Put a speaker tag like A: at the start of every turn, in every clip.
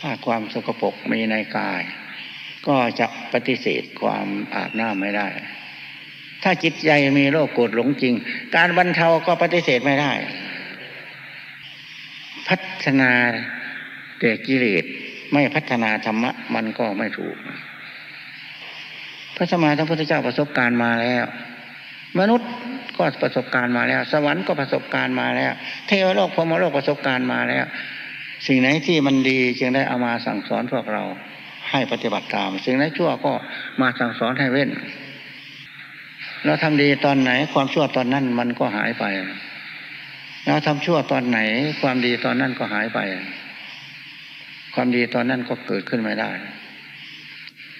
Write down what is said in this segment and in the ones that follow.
A: ถ้าความสกปรกมีในกาย ก็จะปฏิเสธความอาบน้ำไม่ได้ ถ้าจิตใจมีโรคโกรธหลงจริง การบรรเทาก็ปฏิเสธไม่ได้ พัฒนาแต่กิเลสไม่พัฒนาธรรมะ มันก็ไม่ถูก พระสมมาทั้งพุทธเจ้าประสบการณ์มาแล้ว มนุษย์ก็ประสบการณ์มาแล้ว สวรรค์ก็ประสบการณ์มาแล้ว เทวโลกพรมโลกประสบการณ์มาแล้ว สิ่งไหนที่มันดีจึงได้เอามาสั่งสอนพวกเราให้ปฏิบัติตาม สิ่งไหนชั่วก็มาสั่งสอนให้เว้นเราทำดีตอนไหนความชั่วตอนนั้นมันก็หายไปเราทำชั่วตอนไหน ความดีตอนนั้นก็หายไป ความดีตอนนั้นก็เกิดขึ้นไม่ได้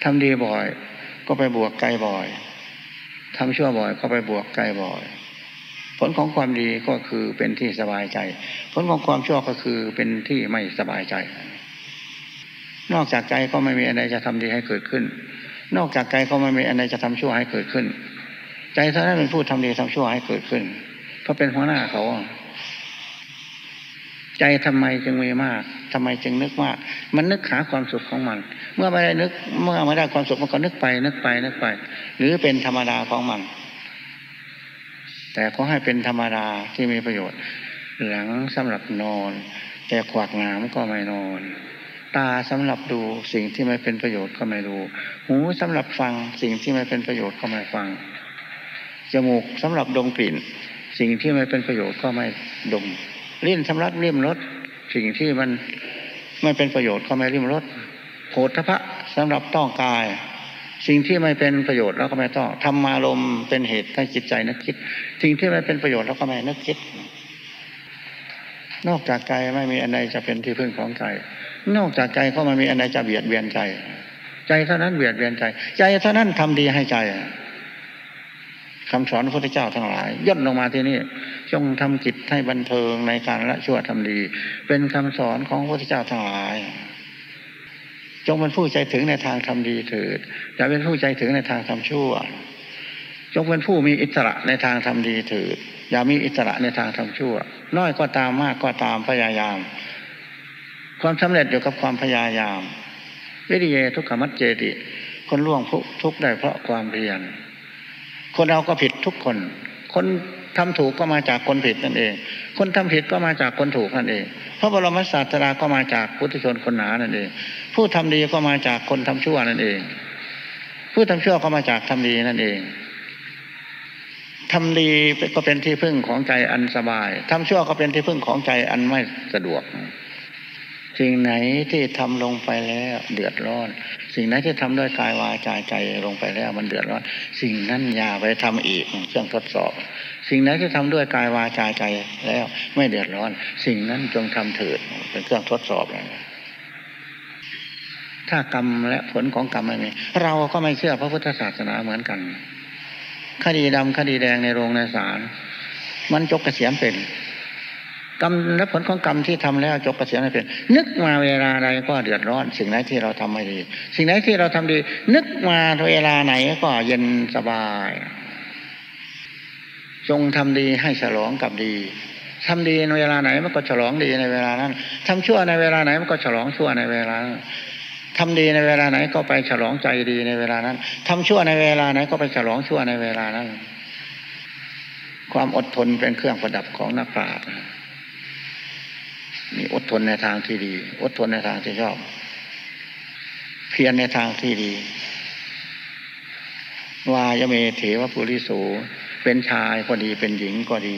A: ทำดีบ่อย ก็ไปบวกไกลบ่อยทำชั่วบ่อยก็ไปบวกไกลบ่อย ผลของความดีก็คือเป็นที่สบายใจ ผลของความชั่วก็คือเป็นที่ไม่สบายใจ นอกจากใจก็ไม่มีอะไรจะทำดีให้เกิดขึ้น นอกจากใจก็ไม่มีอะไรจะทำชั่วให้เกิดขึ้น ใจเท่านั้นเป็นผู้ทำดีทำชั่วให้เกิดขึ้น เพราะเป็นหัวหน้าเขา ใจทำไมจึงมีมากทำไมจึงนึกมาก มันนึกหาความสุขของมัน เมื่อไม่ได้นึก เมื่อไม่ได้ความสุขมันก็นึกไปนึกไปนึกไป หรือเป็นธรรมดาของมัน แต่ก็ให้เป็นธรรมดาที่มีประโยชน์ หลังสำหรับนอน แต่ขวากน้ำก็ไม่นอน ตาสำหรับดูสิ่งที่ไม่เป็นประโยชน์ก็ไม่ดู หูสำหรับฟังสิ่งที่ไม่เป็นประโยชน์ก็ไม่ฟัง จมูกสำหรับดมกลิ่น สิ่งที่ไม่เป็นประโยชน์ก็ไม่ดมลิ้นสำหรับริมรสสิ่งที่มันไม่เป็นประโยชน์ก็ไม่ริมรสโผฏฐะสำหรับต้องกาย สิ่งที่ไม่เป็นประโยชน์แล้วก็ไม่ต้องทำมารมเป็นเหตุให้จิตใจนึกคิด สิ่งที่ไม่เป็นประโยชน์แล้วก็ไม่นึกคิด นอกจากใจไม่มีอันใดจะเป็นที่พึ่งของใจนอกจากใจก็ไม่มีอันใดจะเบียดเบียนใจ ใจเท่านั้นเบียดเบียนใจ ใจเท่านั้นทำดีให้ใจคำสอนพระพุทธเจ้าทั้งหลายย่นลงมาที่นี่จงทำจิตให้บันเทิงในการละชั่วทำดี เป็นคำสอนของพระพุทธเจ้าทั้งหลาย จงเป็นผู้ใจถึงในทางทำดีเถิดอย่าเป็นผู้ใจถึงในทางทำชั่ว จงเป็นผู้มีอิสระในทางทำดีเถิดอย่ามีอิสระในทางทำชั่ว น้อยก็ตามมากก็ตามพยายาม ความสำเร็จอยู่กับความพยายาม วิริยทุกขมัจเจติคนล่วงทุกได้เพราะความเพียรคนเราก็ผิดทุกคน คน ทำถูกก็มาจากคนผิดนั่นเอง คนทำผิดก็มาจากคนถูกนั่นเอง พระบรมศาสดาก็มาจากพุทธชนคนหนานั่นเอง ผู้ทำดีก็มาจากคนทำชั่วนั่นเอง ผู้ทำชั่วก็มาจากทำดีนั่นเองทำดีก็เป็นที่พึ่งของใจอันสบายทำชั่วก็เป็นที่พึ่งของใจอันไม่สะดวกสิ่งไหนที่ทำลงไปแล้วเดือดร้อน สิ่งไหนที่ทำด้วยกายวาจาใจลงไปแล้วมันเดือดร้อน สิ่งนั้นอย่าไปทำอีกเครื่องทดสอบ สิ่งไหนที่ทำด้วยกายวาจาใจแล้ว ไม่เดือดร้อน สิ่งนั้นจงทำเถิดเป็นเครื่องทดสอบเลยถ้ากรรมและผลของกรรมไม่มีเราก็ไม่เชื่อพระพุทธศาสนาเหมือนกัน คดีดำคดีแดงในโรงในศาลมันจกเกษียณเป็น กรรมและผลของกรรมที่ทำแล้วจบกระเสียไม่เป็น นึกมาเวลาใดก็เดือดร้อน สิ่งไหนที่เราทำไม่ดี สิ่งไหนที่เราทำดี นึกมาเวลาไหนก็เย็นสบาย จงทำดีให้ฉลองกับดีทำดีในเวลาไหนมันก็ฉลองดีในเวลานั้นทำชั่วในเวลาไหนมันก็ฉลองชั่วในเวลานั้นทำดีในเวลาไหนก็ไปฉลองใจดีในเวลานั้นทำชั่วในเวลาไหนก็ไปฉลองชั่วในเวลานั้น ความอดทนเป็นเครื่องประดับของนักปราชญ์มีอดทนในทางที่ดี อดทนในทางที่ชอบ เพียรในทางที่ดีวายเมเถวปุริโส เป็นชายก็ดีเป็นหญิงก็ดี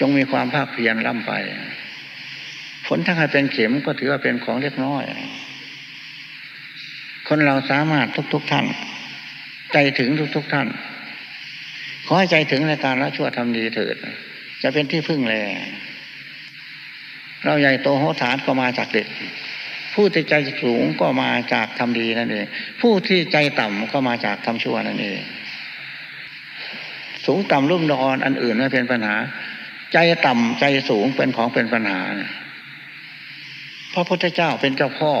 A: จงมีความภาคเพียรล่ำไป ผลถ้าใครเป็นเข็มก็ถือว่าเป็นของเล็กน้อย คนเราสามารถทุกๆทท่าน ใจถึงทุกๆทท่าน ขอให้ใจถึงในการละชั่วทำดีเถิด จะเป็นที่พึ่งแลเราใหญ่โตโหฐานก็มาจากเด็ก ผู้ที่ใจสูงก็มาจากทำดีนั่นเอง ผู้ที่ใจต่ำก็มาจากทำชั่วนั่นเอง สูงต่ำรุ่มดอนอันอื่นไม่เป็นปัญหา ใจต่ำใจสูงเป็นของเป็นปัญหาพระพุทธเจ้าเป็นเจ้าพ่อ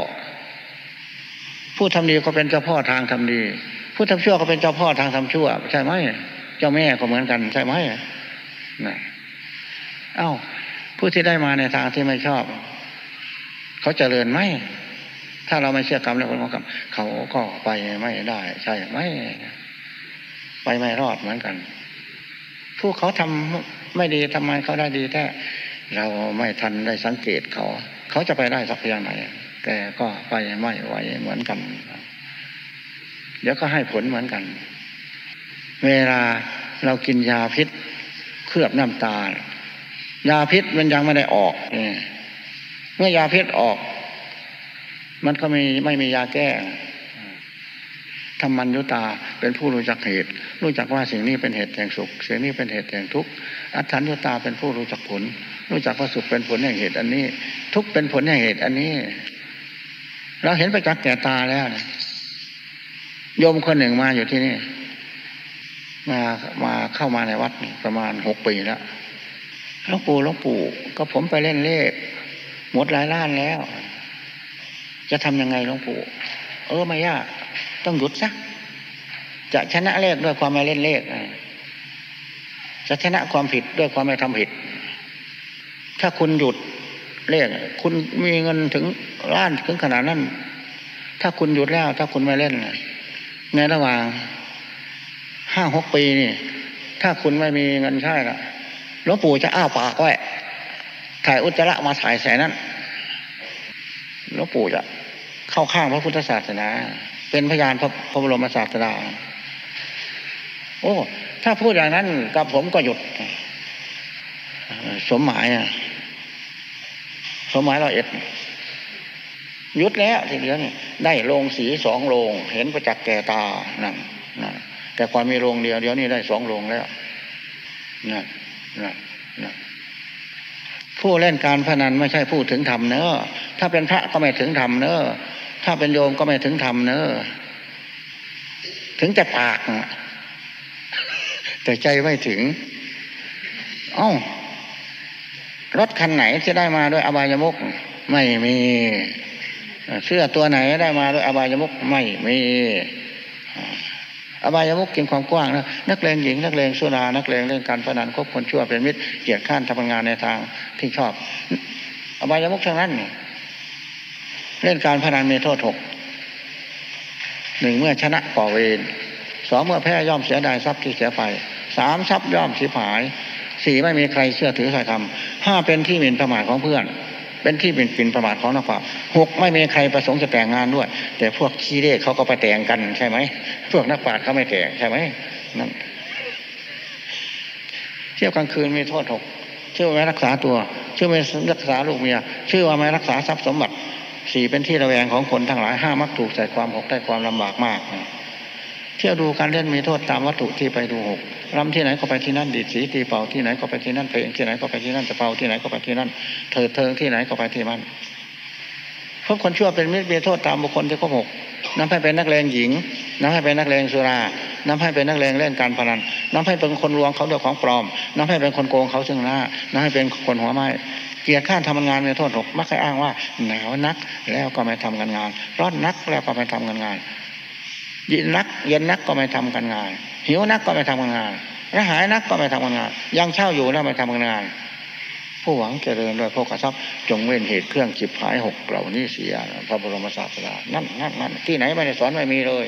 A: ผู้ทำดีก็เป็นเจ้าพ่อทางทำดี ผู้ทำชั่วก็เป็นเจ้าพ่อทางทำชั่ว ใช่ไหมเจ้าแม่ก็เหมือนกัน ใช่ไหมนะเอ้า ผู้ที่ได้มาในทางที่ไม่ชอบ เขาเจริญไหมถ้าเราไม่เชื่อกรรมและผลของกรรมเขาก็ไปไม่ได้ ใช่ไหมไปไม่รอดเหมือนกัน ผู้เขาทำไม่ดีทำไมเขาได้ดีแท้เราไม่ทันได้สังเกตเขา เขาจะไปได้สักเพียงไหนแต่ก็ไปไม่ไหวเหมือนกัน เดี๋ยวก็ให้ผลเหมือนกัน เวลาเรากินยาพิษเคลือบน้ำตาลยาพิษมันยังไม่ได้ออกเมื่อยาพิษออก มันก็ไม่ไม่มียาแก้ ธรรมัญญุตาเป็นผู้รู้จักเหตุ รู้จักว่าสิ่งนี้เป็นเหตุแห่งสุขสิ่งนี้เป็นเหตุแห่งทุกข์อัฏฐัญญุตาเป็นผู้รู้จักผล รู้จักว่าสุขเป็นผลแห่งเหตุ อันนี้ ทุกข์เป็นผลแห่งเหตุ อันนี้ เราเห็นไปจักแก่ตาแล้วนะโยมคนหนึ่งมาอยู่ที่นี่ มามาเข้ามาในวัดประมาณหกปีแล้วหลวงปู่หลวงปู่ก็ผมไปเล่นเลขหมดหลายล้านแล้ว จะทำยังไงหลวงปู่ เออไม่ยาก ต้องหยุดซะจะชนะเลขด้วยความไม่เล่นเลขจะชนะความผิดด้วยความไม่ทำผิด ถ้าคุณหยุดเลขคุณมีเงินถึงล้านถึงขนาดนั้น ถ้าคุณหยุดแล้ว ถ้าคุณไม่เล่นในระหว่างห้าหกปีนี่ ถ้าคุณไม่มีเงินใช่ละหลวงปู่จะอ้าปากไว้ถ่ายอุจจาระมาถ่ายใส่นั้นหลวงปู่จะเข้าข้างพระพุทธศาสนา เป็นพยานพระพระบรมศาสดา โอ้ ถ้าพูดอย่างนั้นกับผมก็หยุด สมหมายอะ สมหมายเราเอ็ดยุดแล้วทีเดียวนี่ได้โรงสีสองโรงเห็นประจักษ์แก่ตานั่นนั่นแต่ความมีโรงเดียวเดี๋ยวนี้ได้สองโรงแล้วนั่นนั่นนั่นผู้เล่นการพนันไม่ใช่ผู้ถึงธรรมเนอะถ้าเป็นพระก็ไม่ถึงธรรมเนอะ ถ้าเป็นโยมก็ไม่ถึงธรรมเนอะถึงจะปากแต่ใจไม่ถึง เอ้ารถคันไหนที่ได้มาด้วยอบายมุกไม่มีเสื้อตัวไหนได้มาด้วยอบายมุกไม่มีอบายมุกกินความกว้างนะนักเลงหญิงนักเลงสุรานักเลงเรื่องการพนันคบคนชั่วเป็นมิตรเกียรติข้านทำงานในทางที่ชอบ อบายมุกทั้งนั้น เล่นการพนันมีโทษหกหนึ่งเมื่อชนะก่อเวรสองเมื่อแพ้ย่อมเสียดายทรัพย์ที่เสียไปสามทรัพย์ย่อมสิบหายสี่ไม่มีใครเชื่อถือใครทำห้าเป็นที่หมิ่นประมาทของเพื่อน เป็นที่เป็นปินประมาทของนักปราชญ์หกไม่มีใครประสงค์จะแต่งงานด้วย แต่พวกขี้เล่เขาก็ไปแต่งกันใช่ไหมพวกนักปราชญ์เขาไม่แต่งใช่ไหมนั่นเที่ยวกลางคืนมีโทษหกชื่อว่าไม่รักษาตัว ชื่อไม่รักษาลูกเมีย ชื่อว่าไม่รักษาทรัพย์สมบัติ สี่เป็นที่ระแวงของคนทั้งหลายห้ามักถูกใส่ความหกได้ความลำบากมาก เที่ยวดูการเล่นมีโทษตามวัตถุที่ไปดูหกรำที่ไหนก็ไปที่นั่นดีดสีตีเป่าที่ไหนก็ไปที่นั่นเพลงที่ไหนก็ไปที่นั่นจะเป่าที่ไหนก็ไปที่นั่นเถิดเทิงที่ไหนก็ไปที่นั่นพบคนชั่วเป็นมิตรมีโทษตามบุคคลที่ข้อหกน้ำให้เป็นนักเลงหญิงน้ำให้เป็นนักเลงสุราน้ำให้เป็นนักเลงเล่นการพนันน้ำให้เป็นคนลวงเขาด้วยของปลอม น้ำให้เป็นคนโกงเขาซึ่งหน้าน้ำให้เป็นคนหัวไม้ เกียรติข้านทำงานมีโทษหกมักจะอ้างว่าหนาวนักแล้วก็ไม่ทำกันงานร้อนนักแล้วก็ไม่ทำกันงานยินนักเย็นนักก็ไม่ทำกันงาน หิวนักก็ไม่ทำกันงานระหายนักก็ไม่ทำกันงาน ยังเช่าอยู่แล้วไม่ทำกันงาน ผู้หวังเจริญโดยพกทรัพย์จงเว้นเหตุเครื่องจิบหายหกเหล่านี้เสียพระบรมศาสดานั่นนั่นนั่นที่ไหนไม่ได้สอนไม่มีเลย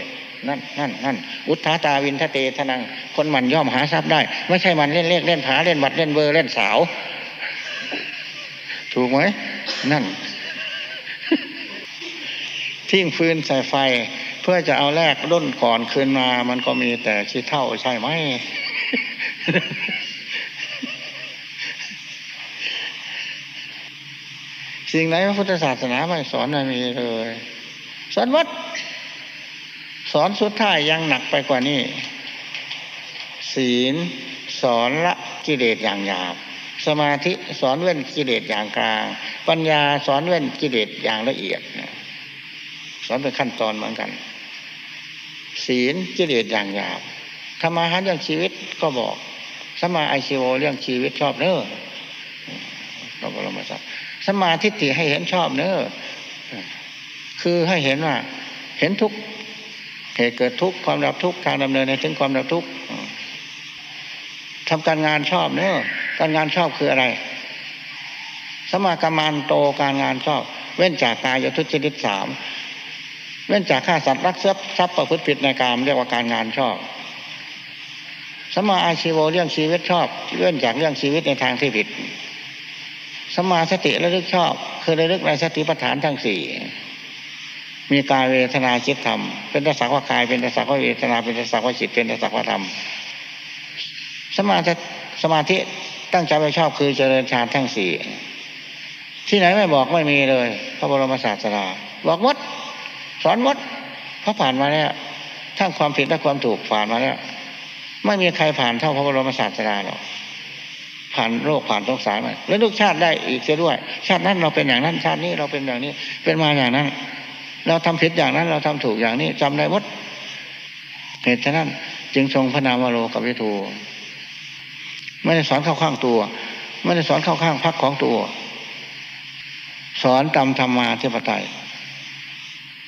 A: นั่นนั่นนั่นอุทธาตาวินทะเตทนัง คนมันย่อมหาทรัพย์ได้ ไม่ใช่มันเล่นเลขเล่นผาเล่นบัตรเล่นเบอร์เล่นสาว ถูกไหมนั่น ทิ้งฟืนใส่ไฟ เพื่อจะเอาแรกด้นก่อนคืนมา มันก็มีแต่ขี้เท่าใช่ไหมสิ่งไหนพระพุทธศาสนาไม่สอนไม่มีเลยสอนวัด สอนสุดท้ายยังหนักไปกว่านี้ ศีลสอนละกิเลสอย่างหยาบ สมาธิสอนเว้นกิเลสอย่างกลาง ปัญญาสอนเว้นกิเลสอย่างละเอียดสอนเป็นขั้นตอนเหมือนกัน ศีลกิเลสอย่างหยาบธรรมาหารเรื่องชีวิตก็บอกสมาไอชีโวเรื่องชีวิตชอบเนอเราก็เรามาสักสมาทิฏฐิให้เห็นชอบเนอคือให้เห็นว่า เห็นทุกเหตุเกิดทุกความดับทุกทางดำเนินในถึงความดับทุกทำการงานชอบเนอ การงานชอบคืออะไร สมากรรมานโตการงานชอบ เว้นจากกายทุจริตสามเว้นจากฆ่าสัตว์รักทรัพย์ทรัพย์ประพฤติผิดในการมเรียกว่าการงานชอบสมมาอาชีวเรื่องชีวิตชอบเลื่อนจากเรื่องชีวิตในทางที่ผิดสมมาสติระลึกชอบ คือระลึกในสติปัฏฐานทั้งสี่มีกายเวทนาจิตธรรม เป็นตสักว่ากายเป็นตสักว่าเวทนาเป็นตสักว่าจิตเป็นตสักว่าธรรมสมาสมาธิ ตั้งใจไปชอบคือเจริญฌานทั้งสี่ที่ไหนไม่บอกไม่มีเลย พระบรมศาสดาบอกวัดสอนวัดพระผ่านมาแล้วทั้งความผิดและความถูกผ่านมาแล้วไม่มีใครผ่านเท่าพระบรมศาสดาหรอกผ่านโรคผ่านสงสารมาแล้วลูกชาติได้อีกเสียด้วย ชาตินั้นเราเป็นอย่างนั้นชาตินี้เราเป็นอย่างนี้ เป็นมาอย่างนั้น เราทำผิดอย่างนั้น เราทำถูกอย่างนี้จำได้หมดเหตุฉะนั้น จึงทรงพระนามวโรกับวิทู ไม่ได้สอนเข้าข้างตัว ไม่ได้สอนเข้าข้างพักของตัว สอนตามธรรมาธิปไตย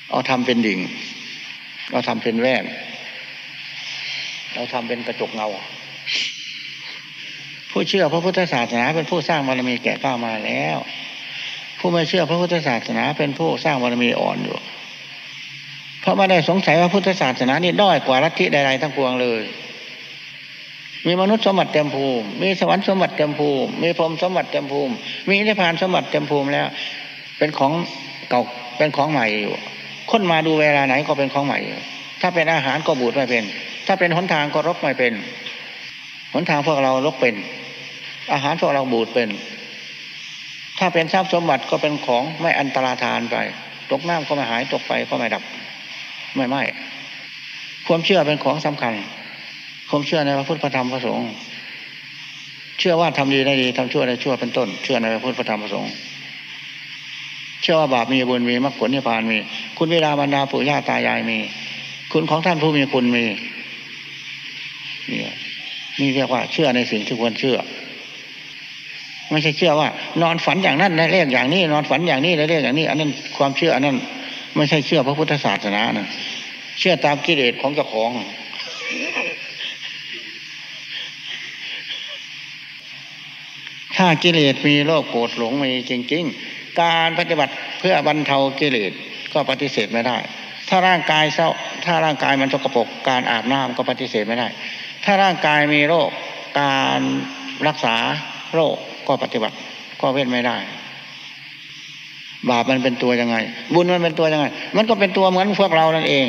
A: เอาทำเป็นดิ่ง เราทำเป็นแว่น เราทำเป็นกระจกเงา ผู้เชื่อพระพุทธศาสนาเป็นผู้สร้างบารมีแก่ก้ามาแล้ว ผู้ไม่เชื่อพระพุทธศาสนาเป็นผู้สร้างบารมีอ่อนอยู่ เพราะไม่ได้สงสัยว่าพุทธศาสนานี่ด้อยกว่าลัทธิใดๆทั้งปวงเลย มีมนุษย์สมบัติเต็มภูมิ มีสวรรค์สมบัติเต็มภูมิ มีพรหมสมบัติเต็มภูมิ มีนิพพานสมบัติเต็มภูมิแล้ว เป็นของเก่า เป็นของใหม่อยู่ คนมาดูเวลาไหนก็เป็นของใหม่ ถ้าเป็นอาหารก็บูดไม่เป็น ถ้าเป็นหนทางก็รกไม่เป็น หนทางพวกเรารกเป็น อาหารพวกเราบูดเป็น ถ้าเป็นทรัพย์สมบัติก็เป็นของไม่อันตรธานไป ตกน้ำก็ไม่หาย ตกไปก็ไม่ดับ ไม่ไหมความเชื่อเป็นของสำคัญ ความเชื่อในพระพุทธธรรมพระสงฆ์เชื่อว่าทำดีได้ดีทำชั่วได้ชั่วเป็นต้น เชื่อในพระพุทธธรรมพระสงฆ์เชื่อว่าบาปมีบุญมีมรรคผลนิพพานมี คุณเวลาบรรดาปู่ย่าตายายมี คุณของท่านผู้มีคุณมีนี่นี่เรียกว่า เชื่อในสิ่งที่ควรเชื่อ ไม่ใช่เชื่อว่า นอนฝันอย่างนั้นได้เลขอย่างนี้ นอนฝันอย่างนี้ได้เลขอย่างนี้ อันนั้นความเชื่ออันนั้น ไม่ใช่เชื่อพระพุทธศาสนานะเชื่อตามกิเลสของเจ้าของ ถ้ากิเลสมีโรคโกรธหลงมีจริงๆ การปฏิบัติเพื่อบรรเทากิเลสก็ปฏิเสธไม่ได้ ถ้าร่างกายเศร้าถ้าร่างกายมันสกปรกการอาบน้ำก็ปฏิเสธไม่ได้ ถ้าร่างกายมีโรคการรักษาโรคก็ปฏิบัติก็เว้นไม่ได้ บาปมันเป็นตัวยังไง บุญมันเป็นตัวยังไง มันก็เป็นตัวเหมือนพวกเรานั่นเอง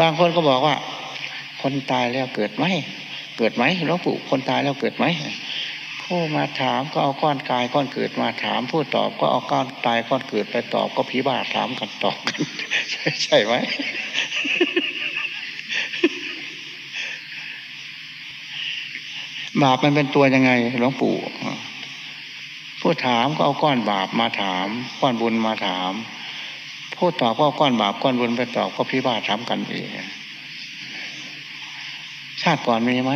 A: บางคนก็บอกว่า คนตายแล้วเกิดไหมเกิดไหมหลวงปู่คนตายแล้วเกิดไหม ผู้มาถามก็เอาก้อนกายก้อนเกิดมาถาม ผู้ตอบก็เอาก้อนตายก้อนเกิดไปตอบก็ผีบาถามกันตอบกันใช่ใช่ไหมบาปมันเป็นตัวยังไงหลวงปู่ผู้ถามก็เอาก้อนบาปมาถาม ก้อนบุญมาถาม ผู้ตอบก็เอาก้อนบาปก้อนบุญไปตอบก็พิบาทถามกันเองชาติก่อนมีไหม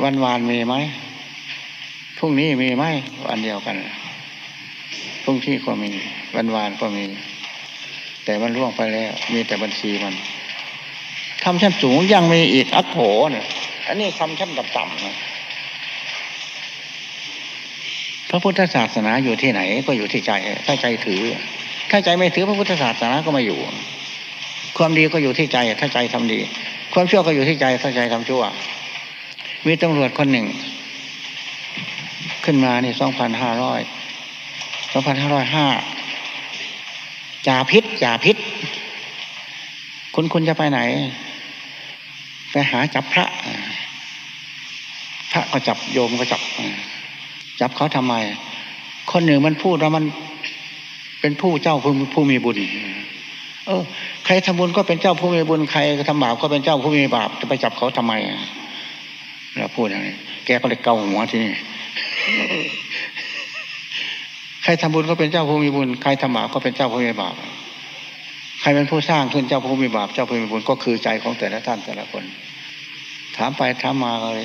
A: วันวานมีไหมพรุ่งนี้มีไหมวันเดียวกันพรุ่งที่ก็มี วันวานก็มี แต่มันล่วงไปแล้ว มีแต่บัญชีมันทำชั้นสูงยังมีอีกอักโขเนี่ยอันนี้คำชั้นต่ำๆนะพระพุทธศาสนาอยู่ที่ไหน ก็อยู่ที่ใจ ถ้าใจถือ ถ้าใจไม่ถือพระพุทธศาสนาก็ไม่อยู่ ความดีก็อยู่ที่ใจ ถ้าใจทำดี ความชั่วก็อยู่ที่ใจ ถ้าใจทำชั่ว มีตำรวจคนหนึ่ง ขึ้นมานี่สองพันห้าร้อยสองพันห้าร้อยห้าจ่าพิษจ่าพิษ คุณคุณจะไปไหน ไปหาจับพระ พระก็จับโยมก็จับ จับเขาทำไม คนหนึ่งมันพูดว่ามันเป็นผู้เจ้าผู้ผู้มีบุญ เออ ใครทำบุญก็เป็นเจ้าผู้มีบุญ ใครทำบาปก็เป็นเจ้าผู้มีบาป จะไปจับเขาทำไม เราพูดอย่างนี้ แกก็เลยเกาหัวที่นี้ใครทำบุญก็เป็นเจ้าผู้มีบุญ ใครทำบาปก็เป็นเจ้าผู้มีบาป ใครเป็นผู้สร้างขึ้นเจ้าผู้มีบาป เจ้าผู้มีบุญก็คือใจของแต่ละท่านแต่ละคน ถามไปถามมาเลย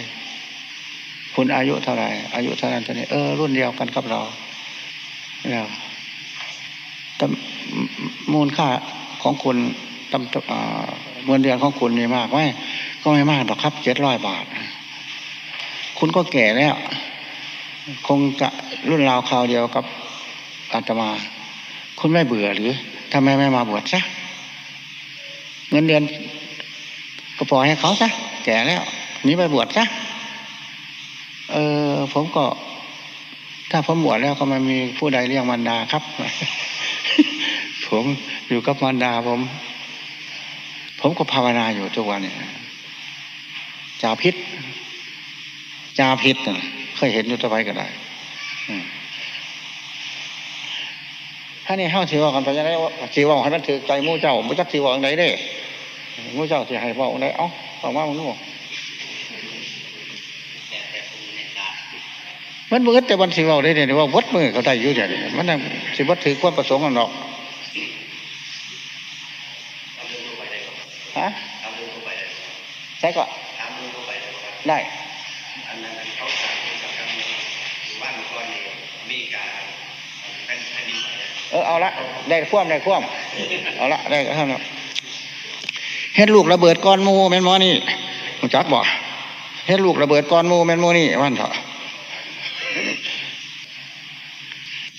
A: คุณอายุเท่าไหร่ อายุเท่านั้นเท่านี้เออรุ่นเดียวกันกับเราแล้วมูลค่าของคุณตำเงินเดือนของคุณมีมากไหมก็ไม่มากหรอกครับเจ็ดร้อยบาท คุณก็แก่แล้ว คงจะรุ่นราวคราวเดียวกับอาตมา คุณไม่เบื่อหรือทำไมไม่มาบวชซะเงินเดือนก็ปล่อยให้เขาซะแก่แล้วนี้ไปบวชซะเออผมก็ ถ้าผมบวชแล้วก็ไม่มีผู้ใดเลี้ยงมารดาครับ ผมอยู่กับมารดาผม ผมก็ภาวนาอยู่ทุกวันเนี่ยจ่าพิษ จาพิษเคยเห็นอยู่ตัวไปก็ได้ถ้านี่ห้าสีว่ากันไปยังไงว่าสีว่าให้มันถือใจมู่เจ้าไม่จักสีว่าอะไรได้มู่เจ้าสีให้ว่าอะไรเอ้าฟังว่ามึงนู่มันเมืดแต่วันสีว่าได้เนี่ยว่าวัดมือเขาได้ยุ่ยอย่างนี้มันสิวัดถือความประสงค์กันหรอกฮะใช่ก็ได้ เออเอาละได้คว่ำได้คว่ำเอาละได้ก็ท่านเฮ็ดลูกระเบิดก้อนมูแมนมอนี่จักบ่เฮ็ดลูกระเบิดก้อนมูแมนมูนี่วันเถอะ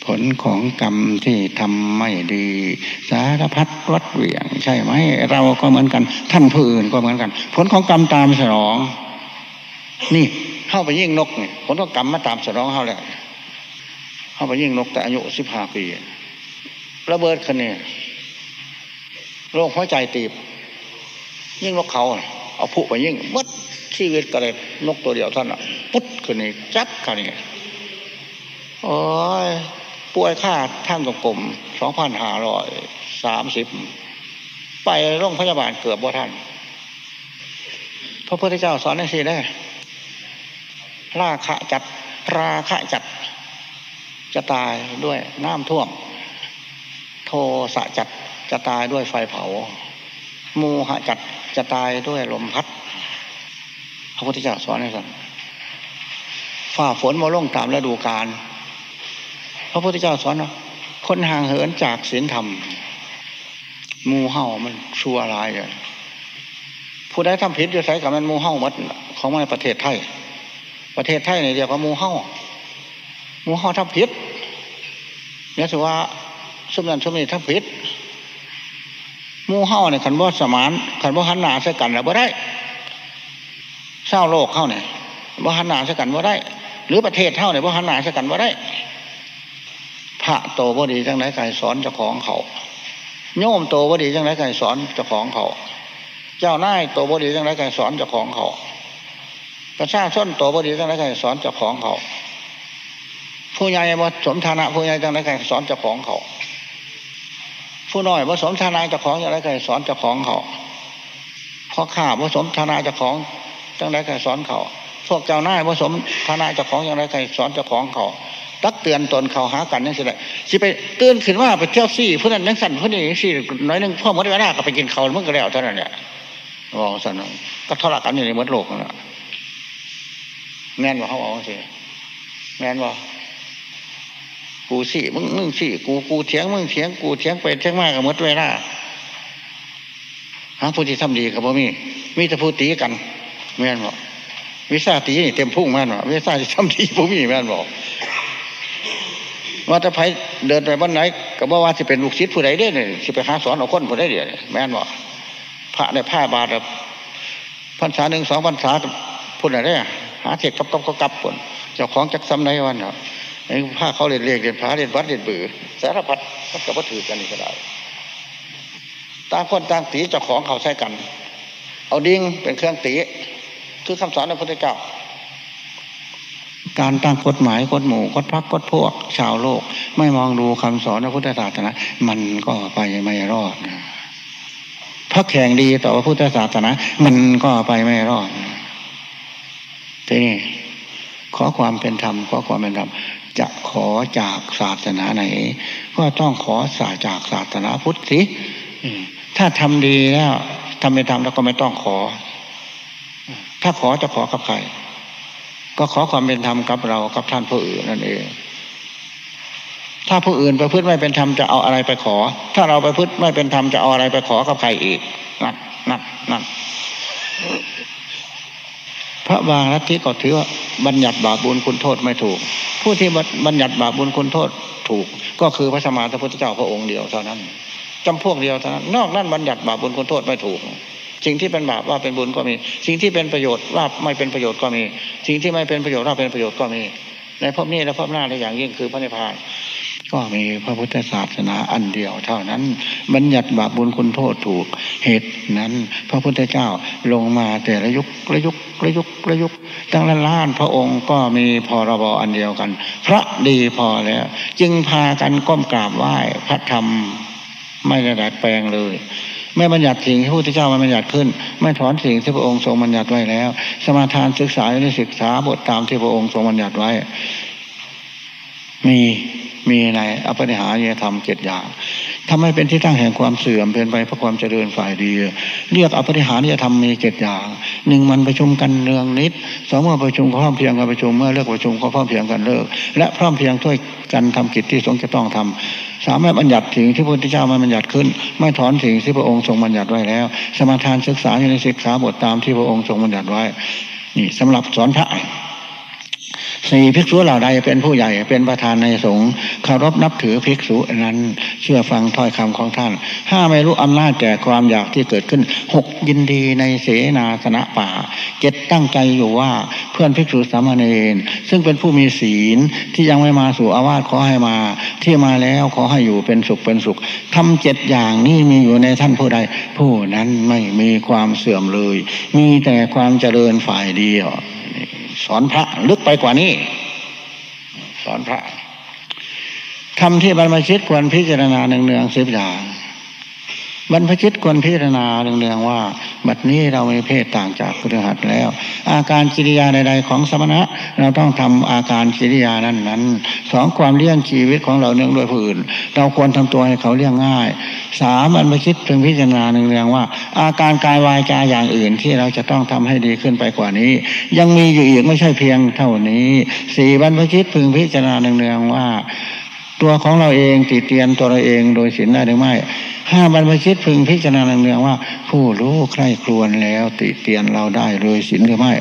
A: ผลของกรรมที่ทำไม่ดี สารพัดวัดเหวี่ยง ใช่ไหมเราก็เหมือนกัน ท่านผู้อื่นก็เหมือนกัน ผลของกรรมตามสนอง นี่เข้าไปยิ่งนกนี่ผลของกรรมมาตามสนองเข้าแล้วเข้าไปยิ่งนกแต่อายุสิบห้าปี ระเบิดคันนี้โรคหัวใจตีบ ยิ่งนกเขาเอาผุไปยิ่งมัดชีวิตกระเด็นกตัวเดียวท่านอะปุ๊ดคันนี้จับคันนี้โอ้ยป่วยค่าท่านกับกลมสองพันห้าร้อยสามสิบไปโรงพยาบาลเกือบว่าท่านพระพุทธเจ้าสอนให้สิได้ราคะจัดราคะจัดจะตายด้วยน้ำท่วม โทสะจัดจะตายด้วยไฟเผามูหะจัดจะตายด้วยลมพัด พระพุทธเจ้าสอนให้สังฝ่าฝนมาล่งตามฤดูกาล พระพุทธเจ้าสอนว่าคนห่างเหินจากศีลธรรมมูเห่ามันชั่วร้ายเลยผู้ใดทำผิดจะใช้กับมันมูเห่ามัดของมันในประเทศไทย ประเทศไทยในเดียวกับมูเห่ามูเห่าทำผิดเนี่ยถือว่า สมนันสมนีทั้งผิดมู่เฮ้าเนี่ยขันบ่สมานขันบ่หันหนาใส่กันแล้วบ่ได้เศร้าโลกเข้าเนี่ยบ่หันหนาใส่กันบ่ได้ หรือประเทศเท่าเนี่ยบ่หันหนาใส่กันบ่ได้ พระโตบ่ดีจังไรไก่สอนเจ้าของเขา โยมโตบ่ดีจังไรไก่สอนเจ้าของเขา เจ้านายโตบ่ดีจังไรไก่สอนเจ้าของเขาประชาชนโตบ่ดีจังไรไก่สอนเจ้าของเขา ผู้ใหญ่มาสมฐานะผู้ใหญ่จังไรไก่สอนเจ้าของเขา ผู้น้อยผสมทนายเจ้าของอย่างไรก็สอนเจ้าของเขาพ่อข้าผสมทนายเจ้าของจังไรก็สอนเขาพวกเจ้าหน้าผสมทนายเจ้าของอย่างไรก็สอนเจ้าของเขาตักเตือนตนเขาหากันนั่นสิแหละสิไปเตือนขึ้นว่าไปเที่ยวซี่ผู้นั้นนั่งสั่นผู้นี้ซี่น้อยนึงพ่อมดเวลาก็ไปกินเขาเมื่อก็แล้วเท่านั้นแหละบอกสั่นก็ทะเลาะกันอยู่ในมดโลกนั่นแหละแม่นว่าเขาบอกสิแม่นว่า กูสี่มึงมึงสี่กูกูเถียงมึงเถียงกูเถียงไปเถียงมากกับมดเวลาหาผู้ที่ทำดีกับพ่มีมีแต่ผู้ตีกันแม่นบอกวิชาตีนี่เต็มพุ่งแม่นบอกวิชาที่ทำดีพ่มีแม่นบอกว่าจะไปเดินไปบ้านไหนก็บอกว่าจะเป็นลูกศิษย์ผู้ใดได้เนี่ยจะไปหาสอนเอาคนผู้ใดเดี๋ยวแม่นบอกพระในผ้าบาทแบบพรรษาหนึ่งสองพรรษาพูดอะไรหาเทศกับกับกับผลเจ้าของจักซ้ำในวันเนาะ ไอ้ผ้าเขาเรียนเรียกเรียนพระเรียนวัดเรียนบือสารพัดมันกับวัตถุกันนี่ก็ได้ต่างคนต่างตีเจ้าของเขาใช้กัน เอาดิ้งเป็นเครื่องตีคือคำสอนของพระพุทธเจ้า การตั้งกฎหมายกฎหมู่กฎพักกฎพวก ชาวโลก ไม่มองดูคำสอนของพุทธศาสนา มันก็ไปไม่รอดพักแข่งดีต่อพระพุทธศาสนา มันก็ไปไม่รอดทีนี้ขอความเป็นธรรมขอความเป็นธรรม จะขอจากศาสนาไหน ก็ต้องขอสาจากศาสนาพุทธสิถ้าทำดีแล้วทำไม่ทำแล้วก็ไม่ต้องขอ ถ้าขอจะขอกับใคร ก็ขอความเป็นธรรมกับเรากับท่านผู้อื่นนั่นเอง ถ้าผู้อื่นไปพึ่งไม่เป็นธรรมจะเอาอะไรไปขอ ถ้าเราไปพึ่งไม่เป็นธรรมจะเอาอะไรไปขอกับใครอีกนั่นนั่นนั่น พระบางลัทธิก็ถือว่าบัญญัติบาปบุญคุณโทษไม่ถูก ผู้ที่บัญญัติบาปบุญคุณโทษถูก ก็คือพระสมมาสัพพุทธเจ้าพระองค์เดียวเท่านั้นจำพวกเดียวเท่านั้น นอกนั้นบัญญัติบาปบุญคุณโทษไม่ถูก สิ่งที่เป็นบาปว่าเป็นบุญก็มี สิ่งที่เป็นประโยชน์ว่าไม่เป็นประโยชน์ก็มี สิ่งที่ไม่เป็นประโยชน์ว่าเป็นประโยชน์ก็มี ในภพนี้และภพหน้าในอย่างยิ่งคือพระนิพพาน ก็มีพระพุทธศาสนาอันเดียว เท่านั้นบัญญัติบาปบุญคุณโทษถูกเหตุนั้น พระพุทธเจ้าลงมาแต่ละยุคละยุคละยุคละยุคตั้งล้านล้านพระองค์ก็มีพรบอันเดียวกัน พระดีพอแล้ว จึงพากันก้มกราบไหว้พระธรรมไม่ได้ดัดแปลงเลยไม่บัญญัติสิ่งที่พระพุทธเจ้ามันบัญญัติขึ้น ไม่ถอนสิ่งที่พระองค์ทรงบัญญัติไว้แล้ว สมาทานศึกษาในศึกษาบทตามที่พระองค์ทรงบัญญัติไว้ มี มีในอภินิหารยธรรมเจ็ดอย่างทำให้เป็นที่ตั้งแห่งความเสื่อมเป็นไปเพราะความเจริญฝ่ายดี เรียกอภินิหารยธรรมมีเจ็ดอย่างหนึ่งมันประชุมกันเนืองนิดสองเมื่อประชุมก็พร้อมเพียงกันประชุมเมื่อเลิกประชุมก็พร้อมเพียงกันเลิก และพร้อมเพียงช่วยกันทำกิจที่สงฆ์จะต้องทำสามารถบัญญัติสิ่งที่พระพุทธเจ้ามาบัญญัติขึ้น ไม่ถอนสิ่งที่พระองค์ทรงบัญญัติไว้แล้ว สมาทานศึกษาอยู่ในศึกษาบทตามที่พระองค์ทรงบัญญัติไว้นี่สำหรับสอนพระ สี่ภิกษุเหล่าใดเป็นผู้ใหญ่เป็นประธานในสงฆ์เคารพนับถือภิกษุนั้น เชื่อฟังถ้อยคำของท่านห้าไม่รู้อำนาจแก่ความอยากที่เกิดขึ้นหกยินดีในเสนาสนะป่าเจ็ดตั้งใจอยู่ว่าเพื่อนภิกษุสามเณรซึ่งเป็นผู้มีศีลที่ยังไม่มาสู่อาวาสขอให้มา ที่มาแล้วขอให้อยู่เป็นสุขเป็นสุขทำเจ็ดอย่างนี้มีอยู่ในท่านผู้ใด ผู้นั้นไม่มีความเสื่อมเลย มีแต่ความเจริญฝ่ายเดียว สอนพระลึกไปกว่านี้ สอนพระทำที่บรรพชิตควรพิจารณาเนืองๆสิบอย่าง บรรพชิตควรพิจารณาเนืองๆว่า บัดนี้เรามีเพศต่างจากพุทธหัตแล้ว อาการกิริยาใด ๆ ของสมณะ เราต้องทำอาการกิริยานั้นนั้นสองความเลี้ยงชีวิตของเราเนื่องด้วยผู้อื่น เราควรทำตัวให้เขาเลี้ยงง่ายสามบรรพชิตพึงพิจารณาเนืองๆว่า อาการกายวายจาอย่างอื่นที่เราจะต้องทำให้ดีขึ้นไปกว่านี้ ยังมีอยู่อีกไม่ใช่เพียงเท่านี้สี่บรรพชิตพึงพิจารณาเนืองๆว่า ตัวของเราเองติเตียนตัวเราเองโดยศีลได้หรือไม่ห้าบรรพชิตพึงพิจารณาเนืองว่า ผู้รู้ใคร่ครวญแล้วติเตียนเราได้โดยศีลหรือไม่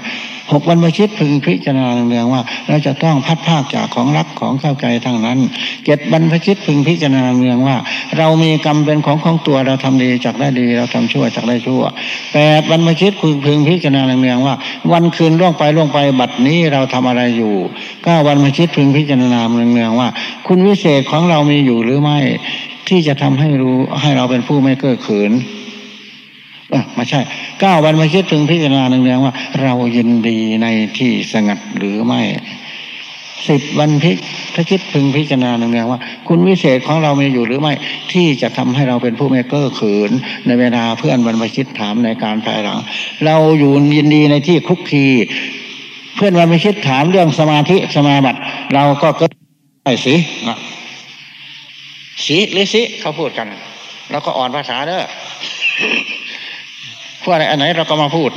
A: หกบรรพชิตพึงพิจารณาเนืองว่า เราจะต้องพัดภาคจากของรักของเข้าใจทั้งนั้นเจ็ดบรรพชิตพึงพิจารณาเนืองว่า เรามีกรรมเป็นของของตัวเราทำดีจากได้ดี เราทำชั่วจากได้ชั่วแปดบรรพชิตพึงพึงพิจารณาเนืองว่า วันคืนล่วงไปล่วงไปบัดนี้เราทำอะไรอยู่เก้าวันมาชิตพึงพิจารณาเนืองว่า คุณวิเศษของเรามีอยู่หรือไม่ ที่จะทำให้รู้ให้เราเป็นผู้ไม่เก้อเขิน ไม่ใช่เก้าวันมาคิดถึงพิจารณาเนืองๆว่า เรายินดีในที่สงัดหรือไม่สิบวันพิถ้าคิดพึงพิจารณาเนืองๆว่า คุณวิเศษของเรามีอยู่หรือไม่ที่จะทำให้เราเป็นผู้ไม่เก้อเขินในเวลาเพื่อนบรรพชิตถามในการภายหลัง เราอยู่ยินดีในที่คุกคี เพื่อนวันม่คิดถามเรื่องสมาธิสมาบัติ เราก็เกิดไอ้สิะสีหรือสิเขาพูดกัน แล้วก็อ่อนภาษาเด้อ พวกอะไรอันไหนเราก็มาพูด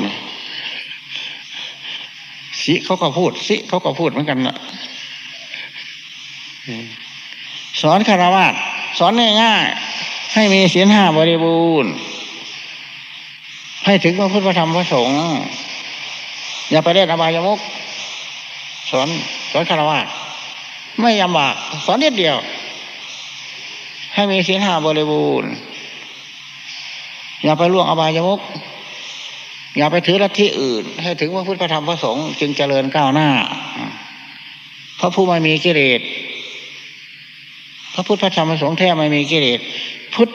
A: สิเขาก็พูดสิเขาก็พูดเหมือนกันนะสอนคารวะสอนง่ายๆให้มีศีลห้าบริบูรณ์ให้ถึงพระพุทธธรรมพระสงฆ์อย่าไปเล่นอบายมุกสอนสอนคารวะไม่ยำบาก สอนนิดเดียว ให้มีศีลห้าบริบูรณ์อย่าไปล่วงอบายมุก อย่าไปถือลัทธิอื่น ให้ถึงพระพุทธธรรมพระสงฆ์จึงเจริญก้าวหน้า พระผู้ไม่มีกิเลสพระพุทธธรรมพระสงฆ์แท้ไม่มีกิเลสพุทธ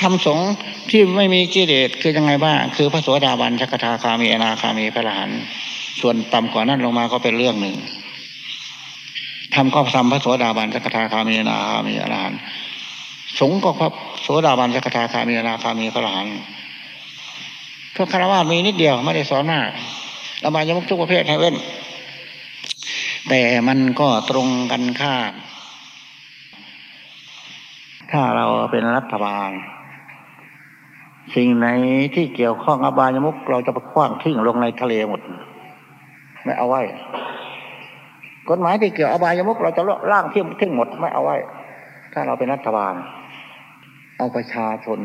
A: ธรรมสงฆ์ที่ไม่มีกิเลสคือยังไงบ้าง คือพระโสดาบันสักทาคามีอนาคามีพระอรหันต์ส่วนต่ำกว่านั้นลงมาก็เป็นเรื่องหนึ่งทำก็ทำพระโสดาบันสักทาคามีอนาคามีอรหันต์สงฆ์ก็พระโสดาบันสักทาคามีอนาคามีพระอรหันต์ ทุกคารวะมีนิดเดียวไม่ได้สอนมากระบายยมุกทุกประเภทให้เว้น แต่มันก็ตรงกันข้ามถ้าเราเป็นรัฐบาล สิ่งไหนที่เกี่ยวข้องอบายมุกเราจะไปคว้างทิ้งลงในทะเลหมด ไม่เอาไว้กฎหมายที่เกี่ยวอบายมุกเราจะล่างทิ้งทิ้งหมดไม่เอาไว้ ถ้าเราเป็นรัฐบาล เอาประชาชน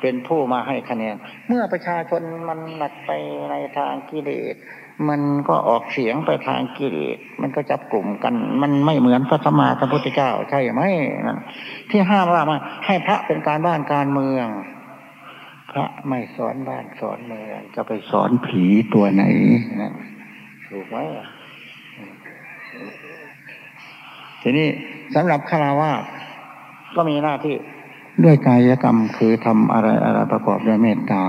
A: เป็นผู้มาให้คะแนน เมื่อประชาชนมันหนักไปในทางกิเลสมันก็ออกเสียงไปทางกิเลสมันก็จับกลุ่มกัน มันไม่เหมือนพระธรรมาสัมพุทธเจ้าใช่ไหมนั่นที่ห้ามว่ามาให้พระเป็นการบ้านการเมือง พระไม่สอนบ้านสอนเมืองจะไปสอนผีตัวไหนนั่นถูกไหมทีนี้สำหรับคาราวาสก็มีหน้าที่ ด้วยกายกรรมคือทำอะไรอะไรประกอบด้วยเมตตา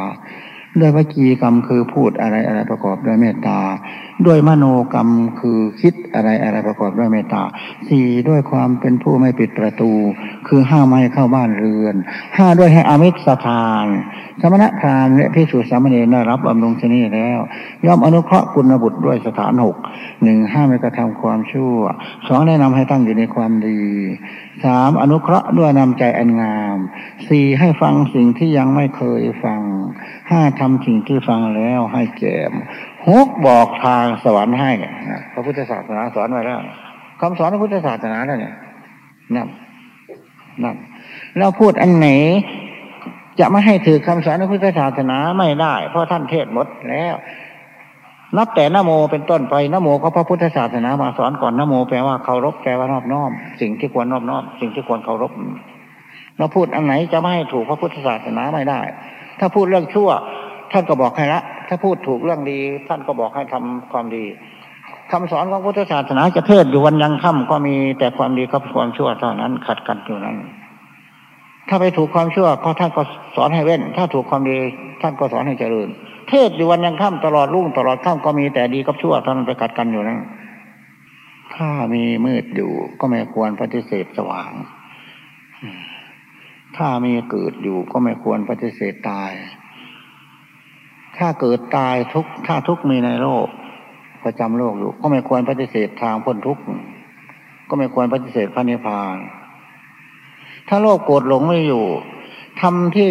A: ด้วยวจีกรรมคือพูดอะไรอะไรประกอบด้วยเมตตา ด้วยมโนกรรมคือคิดอะไรอะไรประกอบด้วยเมตตาสี่ด้วยความเป็นผู้ไม่ปิดประตู คือห้ามไม่เข้าบ้านเรือนห้าด้วยให้อมิตรสถาน สมณพราหมณ์และพิสุสามเณรได้รับบำรุงชนีแล้ว ย่อมอนุเคราะห์คุณบุตรด้วยสถานหกหนึ่งห้าไม่กระทำความชั่วสองแนะนำให้ตั้งอยู่ในความดีสามอนุเคราะห์ด้วยนำใจอันงามสี่ให้ฟังสิ่งที่ยังไม่เคยฟังห้าทำสิ่งที่ฟังแล้วให้แก่ม หกบอกทางสวรรค์ให้พระพุทธศาสนาสอนไว้แล้วคำสอนพระพุทธศาสนาแล้วเนี่ยนั่นนั่นเราพูดอันไหน จะไม่ให้ถือคำสอนพระพุทธศาสนาไม่ได้ เพราะท่านเทศหมดแล้ว นับแต่นโมเป็นต้นไปนโมก็พระพุทธศาสนามาสอนก่อนนโมแปลว่าเคารพแปลว่านอบน้อม สิ่งที่ควรนอบน้อม สิ่งที่ควรเคารพเราพูดอันไหนจะไม่ให้ถูกพระพุทธศาสนาไม่ได้ ถ้าพูดเรื่องชั่ว ท่านก็บอกให้ละถ้าพูดถูกเรื่องดี ท่านก็บอกให้ทำความดีคำสอนของพุทธศาสนาจะเทศอยู่วันยังค่ำก็มีแต่ความดีกับความชั่วเท่านั้นขัดกันอยู่นั้น ถ้าไปถูกความชั่วก็ท่านก็สอนให้เว้น ถ้าถูกความดีท่านก็สอนให้เจริญ เทศอยู่วันยังค่ำตลอดรุ่งตลอดค่ำก็มีแต่ดีกับชั่วเท่านไปขัดกันอยู่นั้นถ้ามีมืดอยู่ก็ไม่ควรปฏิเสธสว่าง ถ้ามีเกิดอยู่ก็ไม่ควรปฏิเสธตาย ถ้าเกิดตายทุกถ้าทุกมีในโลกประจำโลกอยู่ ก็ไม่ควรปฏิเสธทางพ้นทุกข์ก็ไม่ควรปฏิเสธพระนิพพาน ถ้าโลภโกรธหลงไม่อยู่ทำที่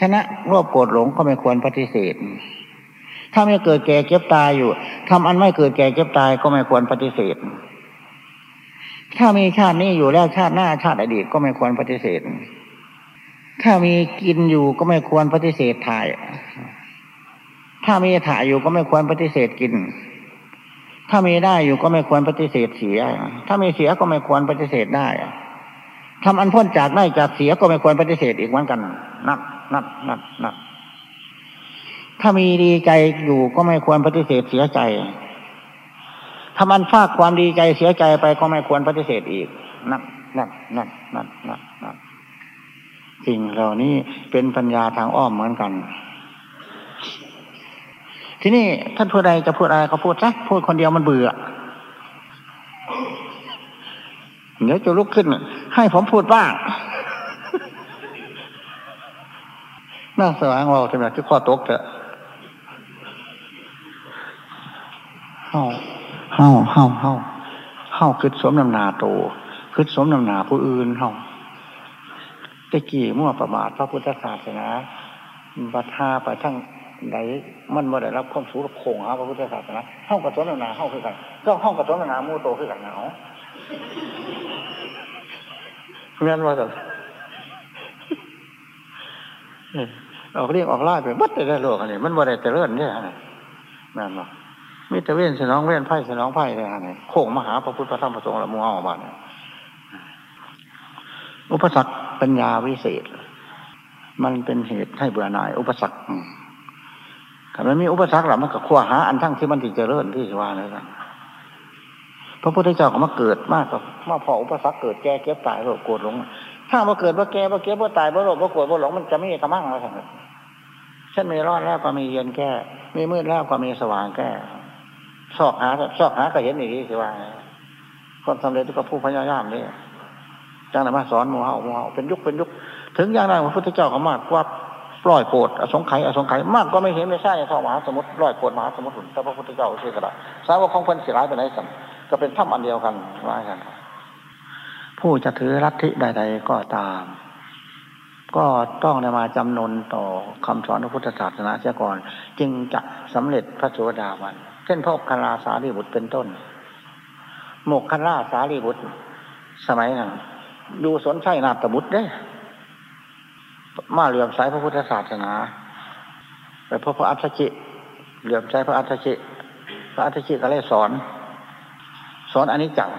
A: ชนะโลภโกรธหลงก็ไม่ควรปฏิเสธ ถ้าไม่เกิดแก่เก็บตายอยู่ทำอันไม่เกิดแก่เก็บตายก็ไม่ควรปฏิเสธ ถ้ามีชาตินี้อยู่แล้วชาติหน้าชาติอดีตก็ไม่ควรปฏิเสธ ถ้ามีกินอยู่ก็ไม่ควรปฏิเสธถ่าย ถ้ามีถ่ายอยู่ก็ไม่ควรปฏิเสธกิน ถ้ามีได้อยู่ก็ไม่ควรปฏิเสธเสีย ถ้ามีเสียก็ไม่ควรปฏิเสธได้ทำอันพ้นจากได้จากเสียก็ไม่ควรปฏิเสธอีกเหมือนกัน นักนักนักนักถ้ามีดีใจอยู่ก็ไม่ควรปฏิเสธเสียใจถ้ามันฟากความดีใจเสียใจไปก็ไม่ควรปฏิเสธอีก นักนักนักนักนักนักสิ่งเหล่านี้เป็นปัญญาทางอ้อมเหมือนกัน ทีนี้ท่านผู้ใดจะพูดอะไรก็พูดซะพูดคนเดียวมันเบื่อเดี๋ยวจะลุกขึ้น ให้ผมพูดบ้างน่าสว่างเราจะแบบที่ข้อตกเถอะเฮาเฮาเฮาเฮาเฮาคือสมนำนาโตคือสมนำนาผู้อื่นเฮาตะกี้มั่วประมาทพระพุทธศาสนาบัตาไปทั้ง ไหนมันมาได้รับความสูงโคงอาพระพุทธศาสนาห้องกระต้นนาห้องคือกันก็ห้องกระต้นนามู่โตคือกันหนาวเรียนว่าสัออกเรียกออกล่าไปบัดได้โลกอันนี้มันบ่ได้เจริญเนี่ยแม่นบ่มีแต่เว้นสนองเว้นไพ่สนองไพ่เลยอันนี้โค้งมหาพระพุทธพระธรรมพระสงฆ์ละมัวออมาเนี่ยอุปสรรคปัญญาวิเศษ มันเป็นเหตุให้เบื่อหน่าย อุปสรรค ถ้ามันมีอุปสรรคหรอมันก็ขวาหาอันทั้งที่มันติเจริญที่ว่าเลยกันพระพุทธเจ้าก็มาเกิดมากกว่ามาพออุปสรรคเกิดแก่เก็บตายโรคโกรธหลง ถ้ามาเกิดว่าแก่ว่าเก็บว่าตายว่าโรคว่าโกรธว่าหลงมันจะไม่กระมั่งอะไรทั้งนั้นเช่นมีร้อนแล้วก็มีเย็นแก้มีมืดแล้วก็มีสว่างแก้ชอบหาชอบหาก็เห็นอย่างนี้สิว่าคนสำเร็จก็ผู้พยายามนี่จังไหนมาสอนมูเฮามูเฮาเป็นยุคเป็นยุค ถึงอย่างไรพระพุทธเจ้าก็มากกว่า ปล่อยโกรธอสงไขยอสงไขยมากก็ไม่เห็นไม่ใช่ท่อมหาสมุทรปล่อยโกรธมหาสมุทรแต่พระพุทธเจ้าเชื่อกระดาสาวกของคนเสียร้ายไปไหนสัมก็เป็นถ้ำอันเดียวกันว่ากัน ผู้จะถือรัฐิใด ๆ ก็ตาม ก็ต้องได้มาจำนนต่อคำสอนพระพุทธศาสนาเสียก่อน จึงจะสำเร็จพระโสดาบันเช่นพระคาราสารีบุตรเป็นต้น โมกคาราสารีบุตร สมัยนั้นดูสนใช่นาตบุตรได้ มาเหลื่อมสายพระพุทธศาสนาไปพบพระอัฏฐิเหลื่อมใช้พระอัฏฐิพระอัฏฐิก็เลยสอน สอนอันนี้จัง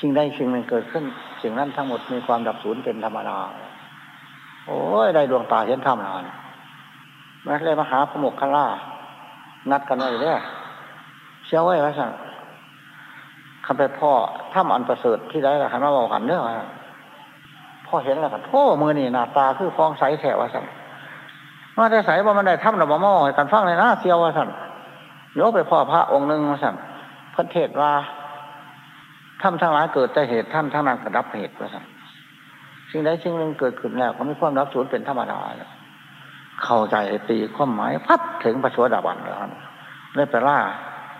A: สิ่งใดสิ่งหนึ่งเกิดขึ้น สิ่งนั้นทั้งหมดมีความดับสูญเป็นธรรมดาโอ้ยได้ดวงตาเห็นธรรมนานแม้เลยมาหาพระโมกขล่านัดกันไว้เนี่ยเชื่อไว้ว่าสั่งคำไปพ่อถ้ำอันประเสริฐที่ได้ละคันมาบอกกันเนื้อ พ่อเห็นแล้วกันโอ้มือนี่หน้าตาคือฟองใสแฉะว่าสั่งมาได้ใสว่ามันได้ถ้ำระบมอกันฟังเลยนะเสียวว่าสั่งยกไปพ่อพระองค์หนึ่งว่าสั่งพระเทศว่าถ้ำทั้งหลายเกิดแต่เหตุท่านทั้งนั้นกระดับเหตุว่าสั่งสิ่งใดสิ่งหนึ่งเกิดขึ้นแล้วก็ไม่ความรับสูญเป็นธรรมดาเข้าใจตีความหมายพับถึงพระสวสดาบันแล้วเลยไปล่า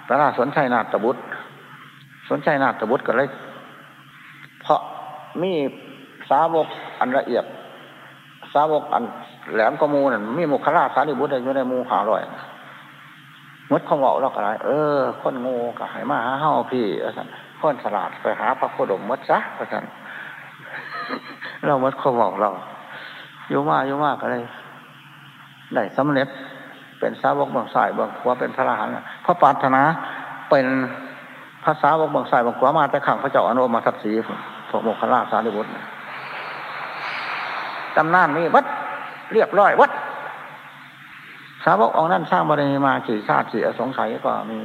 A: ไปล่าสนชัยนาฏบุตร สนใจนาฏบุตรก็เลย เพราะมี สาวกอันละเอียด สาวกอันแหลมกมูนั่นมีมุขราสารีบุตรอยู่ในมูหาลอยมดเขาบอกเราก็ไร เออ คนงูก็หายมาหาเฮาพี่อาจารย์คนสลาดไปหาพระโคดมมดซะอาจารย์เรามดเขาบอกเราโยมาโยมาก็เลยได้สำเร็จ เป็นสาวกบางสายบางขวาเป็นพระอรหันต์พระปารถนาเป็นภาษาวกบางสายบางขวามาแต่ขังพระเจ้าอนุมาทัศสีพวกโมคคลาสารีบุตร ตำนานนี้วัดเรียบร้อยวัดสาวกองนั้นสร้างบารมีมากี่ชาติกี่อสงไขยก็มี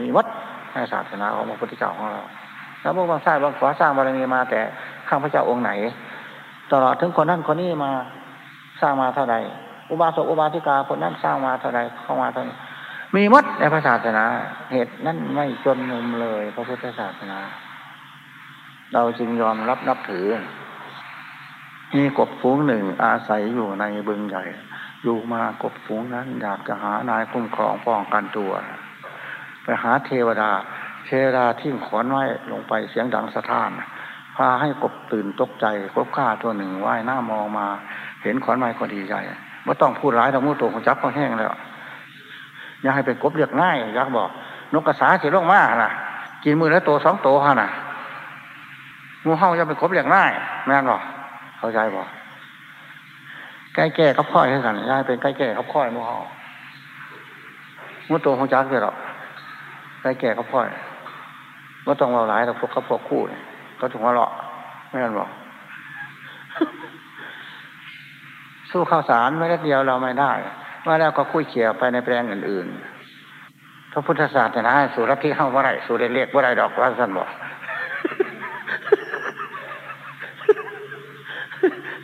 A: มีวัดในศาสนาของพระพุทธเจ้าของเราสาวกบางสายบางขวาสร้างบารมีมาแต่ข้างพระเจ้าองค์ไหน ตลอดถึงคนนั้นคนนี้มาสร้างมาเท่าใดอุบาสกอุบาสิกาคนนั้นสร้างมาเท่าใดเข้ามาเท่านี้มีมัดในพระศาสนา เหตุนั้นไม่จนมุมเลยพระพุทธศาสนา เราจึงยอมรับนับถือ มีกบฝูงหนึ่งอาศัยอยู่ในบึงใหญ่ อยู่มากบฝูงนั้น อยากจะหานายคุ้มครองป้องกันตัว ไปหาเทวดา เทวดาทิ้งขอนไว้ลงไปเสียงดังสะท้าน พาให้กบตื่นตกใจกบข้าตัวหนึ่งว่ายหน้ามองมา เห็นขอนไม้ก็ดีใจไม่ต้องพูดร้ายเรามู่ตัวของจับก็แห้งแล้วอย่าให้เป็นกบเรียกง่ายยักษ์บอก นกกระสาเสียลงมาน่ะ กินมือแล้วโตสองโตฮะน่ะงูเห่าจะเป็นกบเรียกง่ายแม่นบอก เข้าใจบอกใกล้แก่ขับค่อยให้กันย่าให้เป็นใกล้แก่ขับค่อยงูเห่างูตัวของจักเลยหรอกใกล้แก่ขับค่อยว่าต้องเราหลายเราพวกเขาพวกคู่ก็ถึงว่าเลาะไม่นบอกสู้ข้าวสารไม่ได้เดียวเราไม่ได้ว่าแล้วก็คุยเขี่ยไปในแปลงอื่นๆพระพุทธศาสนาสู่รัฐที่เข้าว่าไรสู่เรียกว่าไรดอกว่าสันบอก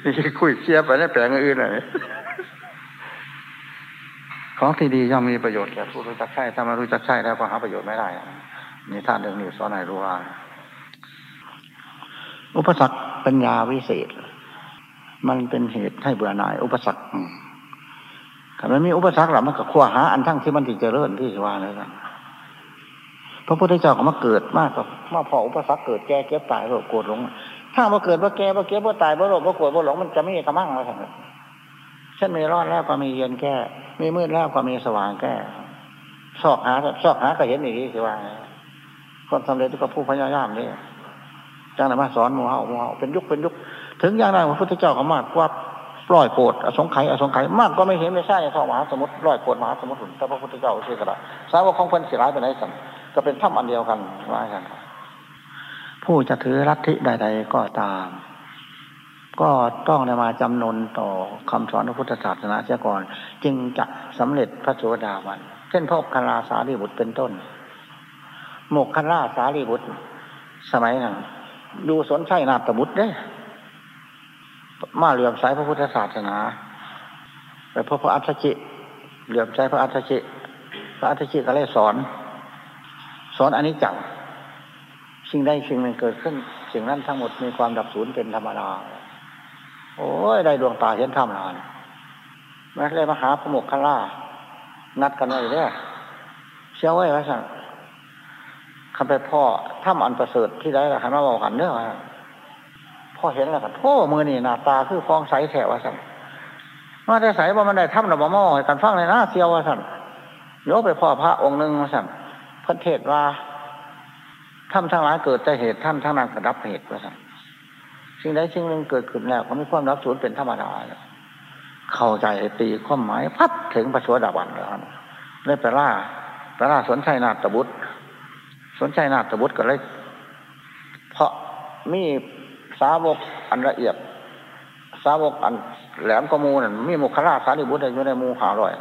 A: นี่คุยเขี่ยไปในแปลงอื่นเลยของที่ดีย่อมมีประโยชน์แก่ผู้รู้จักใช่ถ้ามารู้จักใช่แล้วก็หาประโยชน์ไม่ได้นี่ท่านเรื่องนี้สอนให้รู้ว่า อุปสรรคปัญญาวิเศษ มันเป็นเหตุให้เบื่อหน่าย อุปสรรคถ้ามันมีอุปสรรคหรอมันก็ขวหาอันทั้งที่มันติเจริญที่ว่าเลยกันพระพุทธเจ้าก็มาเกิดมากกว่ามาพออุปสรรคเกิดแก่เก็บตายโรคโกรธหลง ถ้ามาเกิดว่าแก่ว่าเก็บว่าตายว่าโรคว่าโกรธว่าหลงมันจะไม่กระมั่งแล้วทั้งนั้นเช่นมีร้อนแล้วก็มีเย็นแก้ มีมืดแล้วก็มีสว่างแก้ซอกหาซอกหาก็เห็นอย่างนี้สิว่าความสำเร็จก็ผู้พยายามนี่จังไหนมาสอนมูเฮามูเฮาเป็นยุคเป็นยุค ถึงอย่างไรพระพุทธเจ้าก็มากว่าร้อยโกดอสงไขยอสงไขยมากก็ไม่เห็นไม่ใช่ท้องมหาสมุทรร้อยโกดมหาสมุทรแต่พระพุทธเจ้าเชื่อกระสาวกของเพิ่นสิร้ายไปไหนสันก็เป็นถ้ำอันเดียวกันว่ากัน ผู้จะถือรัฐิใด ๆ ก็ตาม ก็ต้องได้มาจำนนต่อคำสอนพระพุทธศาสนาเสียก่อน จึงจะสำเร็จพระโสดาบัน เช่นพบคาราสารีบุตรเป็นต้น โมกคาราสารีบุตร สมัยนั้นดูสนใช่นาตบุตรได้ มาเหลื่อมใสพระพุทธศาสนาไปพบพระอัฏฐิเหลื่อมใสพระอัฏฐิพระอัฏฐิก็เลยสอน สอนอันนี้จัง สิ่งใดสิ่งหนึ่งเกิดขึ้น สิ่งนั้นทั้งหมดมีความดับสูญเป็นธรรมดาโอ้ยได้ดวงตาเห็นธรรมนานแม้เลยมาหาพระโมกขล่านัดกันไว้เนี่ยเชื่อไว้ว่าสั่งคำไปพ่อถ้ำอันประเสริฐที่ได้ละคันมาบอกกันเนื้อพ่อเห็นแล้วก็โอ้มือนี่หน้าตาคือฟองใสแฉะว่าสั่นมาได้ใสว่ามันได้ทำระบมอกันฟังเลยนะเสียวว่าสั่นยไปพ่อพระองค์หนึ่งว่าสั่นพระเทศว่า ทำทั้งหลายเกิดแต่เหตุท่านทั้งนั้นกระดับเหตุว่าสั่นสิ่งใดสิ่งหนึ่งเกิดขึ้นแล้วก็มีความรับสูญเป็นธรรมดาเข้าใจตีความหมายพับถึงพระสวสดาบันแล้วเลยไปล่าพระราสนชัยนาฏบุตร สนชัยนาฏบุตรก็เลย เพราะมีสาวกอันละเอียด สาวกอันแหลมกมูนั่นมีมุขราสารีบุตรอยู่ในมูหาลอย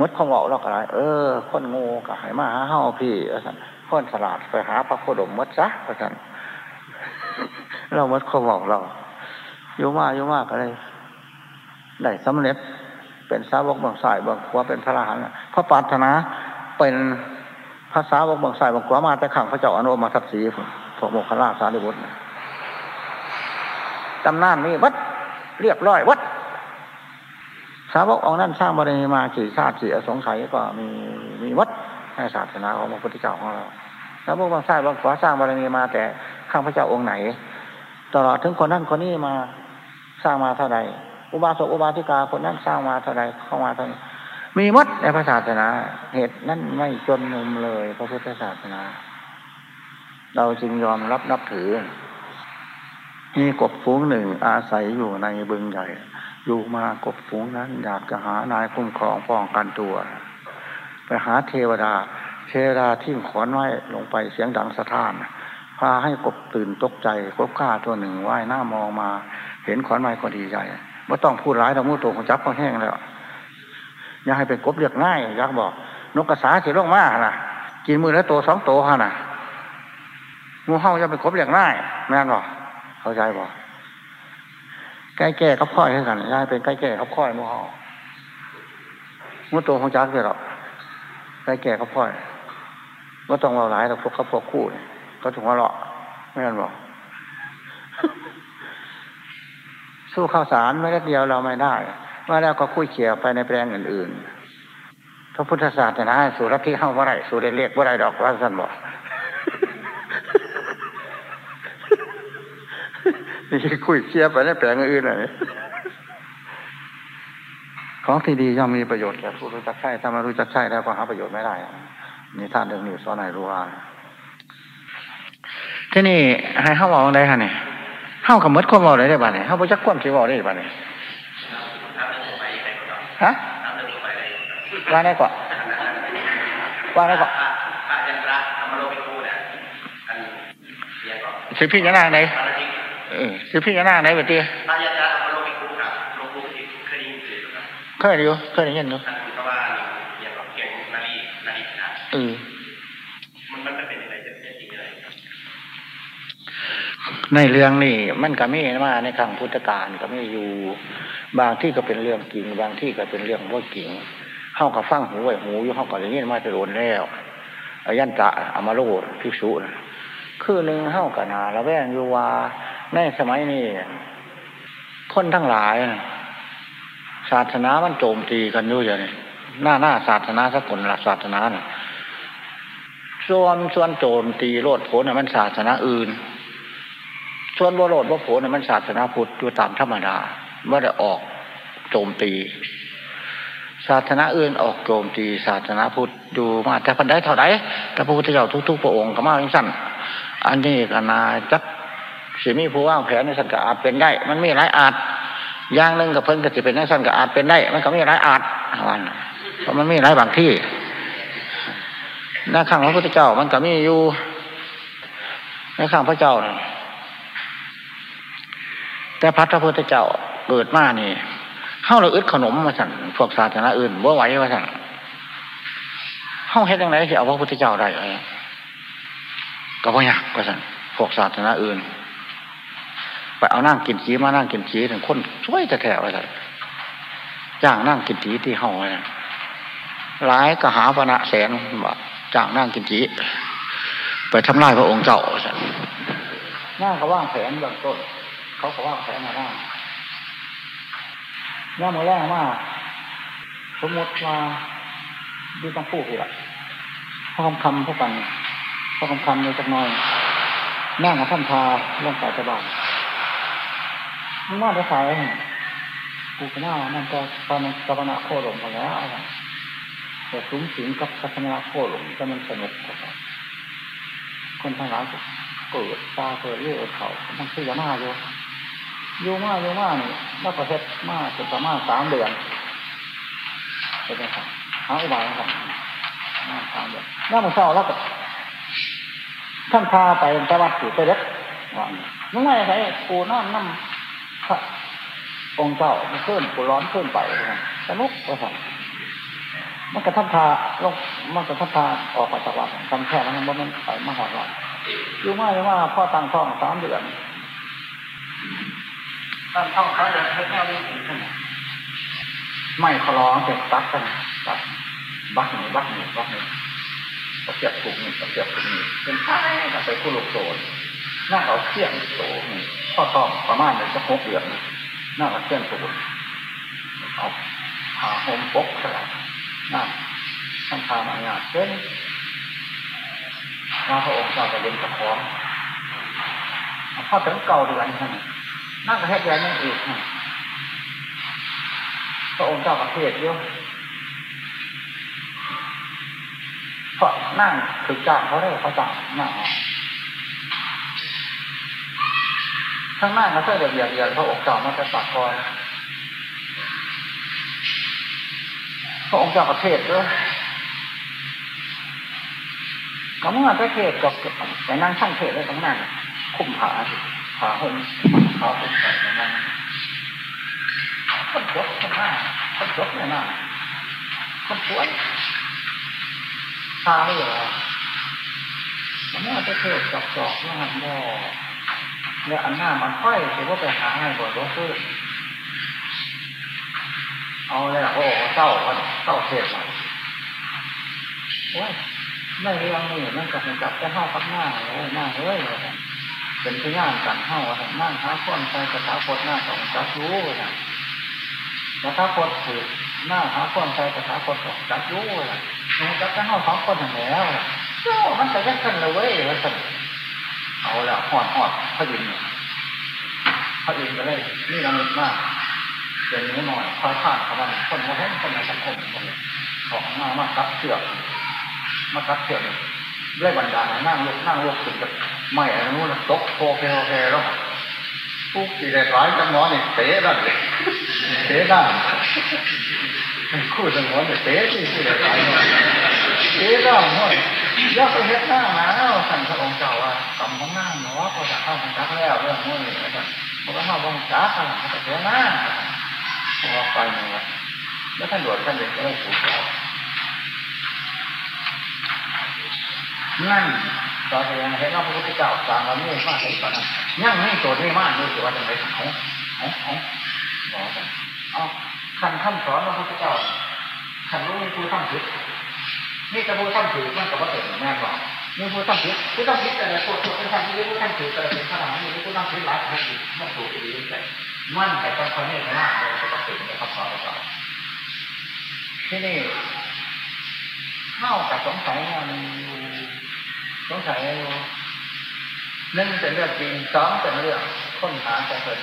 A: มดของเราเราก็ไรเออ คนงูก็หายมาหาเฮาพี่อสัน คนสลาดไปหาพระโคดมมดซะสันเรามดของเราเราอยู่มากอยู่มากก็เลยได้สำเร็จ เป็นสาวกบางสายบางขวาเป็นพระอรหันต์พระปารถนาเป็นภาษาวกบางสายบางขวามาแต่ขังพระเจ้าอนุมาทัศสีพระโมคคัลลาสารีบุตรตำนานนี้วัดเรียบร้อยวัดสาวกองนั้นสร้างบารมีมากี่ชาติกี่อสงไขยก็มีมีวัด ในศาสนาของพระพุทธเจ้าของเราสาวกบางสายบางขวาสร้างบารมีมา แต่ข้างพระเจ้าองค์ไหน ตลอดถึงคนนั้นคนนี้มาสร้างมาเท่าใดอุบาสกอุบาสิกาคนนั้นสร้างมาเท่าใดเข้ามาเท่านี้มีมัดในพระศาสนา เหตุนั้นไม่จนมุมเลยพระพุทธศาสนา เราจึงยอมรับนับถือมีกบฟูงหนึ่งอาศัยอยู่ในบึงใหญ่ อยู่มากบฟูงนั้นอยากจะหานายคุ้มครองป้องกันตัว ไปหาเทวดา เทวดาทิ้งขอนไว้ลงไปเสียงดังสะท้านพาให้กบตื่นตกใจกบข้าตัวหนึ่งว่ายหน้ามองมา เห็นขอนไม้ก็ดีใจว่าต้องพูดร้ายเรามู้ตัวของจับเขาแห้งแล้วอย่าให้เป็นกบเรียกง่ายยักบอก นกกระสาเสิลงมาล่ะ กินมือแล้วตัวสองตัวฮะน่ะงูเห่าจะเป็นกบเรียกง่ายแม่นบอกเข้าใจบอกใกล้แก่กับค่อยให้กันยายเป็นใกล้แก่กับค่อยงูเห่ามู้ตัวของจักเลยหรอ ใกล้แก่กับค่อยว่าต้องเราหลายเราพวกเขาพวกคู่ก็ถึงว่าหรอกไม่กันบอกสู้ข้าวสารไม่ได้เดียวเราไม่ได้ว่าแล้วก็คุยเขี่ยไปในแปลงอื่นๆพระพุทธศาสนาสู่รัฐที่เข้าว่าไรสู่เรียกว่าไรดอกว่าสันบอกนี่คุยเขี่ยไปในแปลงอื่นเลย ของที่ดีย่อมมีประโยชน์แก่ผู้รู้จักใช่ถ้าไม่รู้จักใช่แล้วก็หาประโยชน์ไม่ได้นี่ท่านเรื่องนี้สอนให้รู้ว่าที่นี่ให้เข้าบอกได้ค่ะเนี่ยเข้ากับมดความบอกได้ได้บ้าเนี่ยเข้าไปจักความที่บอกได้บ้าเนี่ยฮะว่าได้ก่อนว่าได้ก่อนสิพี่ยานาไหนเออสิพี่ยานาไหนแบบ ยอยู่เคยได้ยินอยู่เพราะว่าอย่างเก่งนาลีนาลีนะเออมันมันเป็นอะไรจะเป็นจริงอะไรในเรื่องนี่มันก็มีมาในครั้งพุทธกาลก็ไม่อยู่ บางที่ก็เป็นเรื่องจริง บางที่ก็เป็นเรื่องว่าจริงเข้ากับฟังหูไว้หูอยู่เข้ากับอย่างนี้มาจะโดนแล้วอายันจะอามาโลดภิกษุนะคือหนึ่งเข้ากับนาละแวงอยู่ว่าในสมัยนี้คนทั้งหลาย ศาสนามันโจมตีกันอยู่อย่างนี้หน้าหน้าศาสนาสกุลหลักศาสนาน่ะส่วนส่วนโจมตีโลดโผลมันศาสนาอื่น ส่วนบโรดบ่าโผล่มันศาสนาพุทธอยู่ตามธรรมดาไม่ได้ออกโจมตี ศาสนาอื่นออกโจมตี ศาสนาพุทธดูมาแต่พันได้เท่าไรแต่พระพุทธเจ้าทุกๆพระองค์ก็มาอย่างสั้นอันนี้ก็นาจักสิมีผู้ว่างแผนในสังกัดอาจเป็นได้ มันมีหลายอาจ อย่างหนึ่งกับเพิ่นก็จะเป็นในสังกัดอาจเป็นได้มันก็มีหลายอาจวันเพราะมันมีหลายบางที่ในข้างพระพุทธเจ้ามันก็มีอยู่ในข้างพระเจ้า แต่พระพุทธเจ้าเกิดมานี่เข้าเราอึดขนมมาสั่นพวกศาสนาอื่นบ่ไหวมาสั่นเข้าเฮ็ดยังไงที่เอาพระพุทธเจ้าได้เลยก็บ่ยากมาสั่นพวกศาสนาอื่น ไปเอานั่งกินจีมานั่งกินจีถึงคนช่วยจะแถวอะไรจ้างนั่งกินจีที่ห้องเลยร้ายกหาปณะแสนบาจ้างนั่งกินจีไปทำลายพระองค์เจ้าสั่นนั่งก็ว่างแสนเบื้องต้น เขาก็ว่างแผลมาได้ย่ามาแรกมาสมมติว่าดูต้องพูดเลยพ่อคำคำพวกกันพ่อคำคำเลยจักน่อยนั่งกับท่านพาลงไปจะบอก มันน่าจะใส่กูก็น่ามันก็ตอนนั้นกัปนาโคหลงไปแล้วแต่สูงสิงกับกัปนาโคหลงจะมันสนุกกว่าคนทั้งหลายเกิดตาเกิดเลือดเขามันคือหน้าอยู่อยู่มากอยู่มากนี่นักประเทศมากจนประมาณสามเดือนเป็นไงครับหาอุบายครับนั่งทางเดียวนั่งมาเศร้าแล้วก็ท่านพาไปตะวัดถือไปเล็กว่ามึงไม่ใช่กูนอนนั่ง พระองค์เจ้ามันขึ้นกูร้อนขึ้นไปสนุกว่าสั่งมันกระทับพาลงมันกระทับพาออกมาจากวัดทำแค่นั้นมันมันไปมาหอดวัดอยู่ไม่ว่าพ่อตังท้องสามเดือนตั้งท้องสามเดือนให้แค่นี้ไม่ขอร้องเสร็จตัดกันตัดบักหนึ่งบักหนึ่งบักหนึ่งตะเกียบถูกหนึ่งตะเกียบถูกหนึ่งเป็นท้ายกับไปคู่ลูกโซนน่าเอาเขี้ยงโตหนึ่ง พ่อท้องประมาณเลยจะหกเดือนน่าเอาเขี้ยงโตเอาหาหมปกสลับนั่นท่านพามางานเช่นมาพระองค์เจ้าจะเล่นตะคองพอถึงเก่าเดือนนั่นนั่งกระแทกแรงนั่นเองพระองค์เจ้าประเทศเยอะเพราะนั่งถึงจ้างเขาได้เขาจ้างนั่ง ข้างหน้าก็เสื้อเดียดเดียดพระองค์เจ้ามาจะสักกรพระองค์เจ้าประเทศด้วยก็เมื่อประเทศกับไปนั่งช่างเทศได้ตรงนั้นคุ้มผาผาห่มผาห่มใส่ตรงนั้นคนจบคนหน้าคนจบเนี่ยนะคนสวยตาเลยเหรอเมื่อประเทศกับจอกงานบ่ เนี่ยอันหน้ามันค่อยถือว่าไปหาให้บ่รู้คือเอาแล้วโอ้เศร้าวันเศร้าเทศมาโอ้ยไม่เรื่องนี้มันกับจับจะเข้ากับหน้าเลยหน้าเฮ้ยเป็นพยานกันเข้านั่งหาคนใจกระถาพดหน้าสองจับรู้นะกระถาพดถือหน้าหาคนใจกระถาพดสองจับรู้นะมันจับจะเข้าสองคนอย่างแล้วเจ้ามันจะยัดกันเลยเว้ยว่าสัน เอาละหอดหอดพระอินทร์พระอินทร์ก็เลยนี่ระมิดมากเดี๋ยวนี้หน่อยคอยผ่านเขาบ้างคนมาแห้งคนในสังคมของมามาคัดเชือกมาคัดเชือกด้วยบรรดานั่งลุกนั่งลุกถึงกับไม่อะนู้นตกโคเพโอเคแล้วผู้กี่ได้ร้ายจังหวะนี่เตะได้เลยเตะได้คู่จังหวะนี่เตะที่ที่ได้ร้าย เตะได้องหมดยกไปเฮ็ดหน้ามาแล้วสั่งพระองค์เจ้าว่ากำของหน้าหนูว่าพอจะเข้าจักแล้วเรื่องนู้นนี่นะครับเพราะเข้าบังจักอะเขาจะเสียหน้าพอไปหนึ่งแล้วท่านด่วนท่านเด็กก็เลยถูกแล้วนั่นตอนนี้เห็นว่าพระพุทธเจ้าสางเราไม่มากเลยตอนนั้นยังไม่ตัวไม่มากเลยถือว่าจะไปเอาเอาเอาบอกกันเอาขันคำสอนพระพุทธเจ้าขันรู้ไมีผู้ทำผิด นี่จะผู้ทำผิดมันกับว่าเกิดแน่นอนมีผู้ทำผิดผู้ทำผิดแต่ละตัวตัวเป็นทำผิดผู้ทำผิดแต่ละเป็นขนาดนี้ผู้ทำผิดหลายคนผิดมันถูกดีแต่มันแต่ต้องคนนี้มากเลยปกติในคำสอนเราที่นี่เข้ากับสงสัยมันสงสัยอยู่หนึ่งเป็นเรื่องจริงสองเป็นเรื่องค้นหาแต่เป็น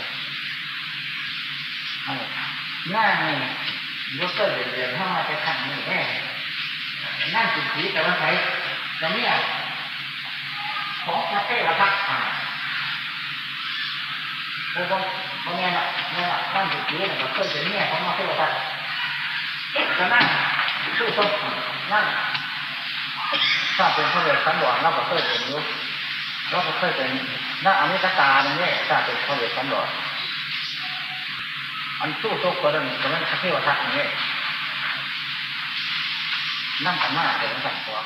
A: หน้านี่ยกเกิดเรียนเข้ามาจะขังนี่แน่ นั่งจิตผีแต่ว่าใช้จะเนี่ยของพระเทวทัตอ่าโอ้โหบางแง่ละแง่ละนั่งจิตผีเนี่ยก็เคยเป็นเนี่ยของพระเทวทัตจะนั่งสู้ชกนั่งถ้าเป็นพระเวสสันดรเราก็เคยเป็นยุคเราก็เคยเป็นนักอนิจตาเนี่ยถ้าเป็นพระเวสสันดรอันสู้ชกก็เรื่องก็เรื่องพระเทวทัตนี่ นั่งกันมากเลยทั้งสองตัว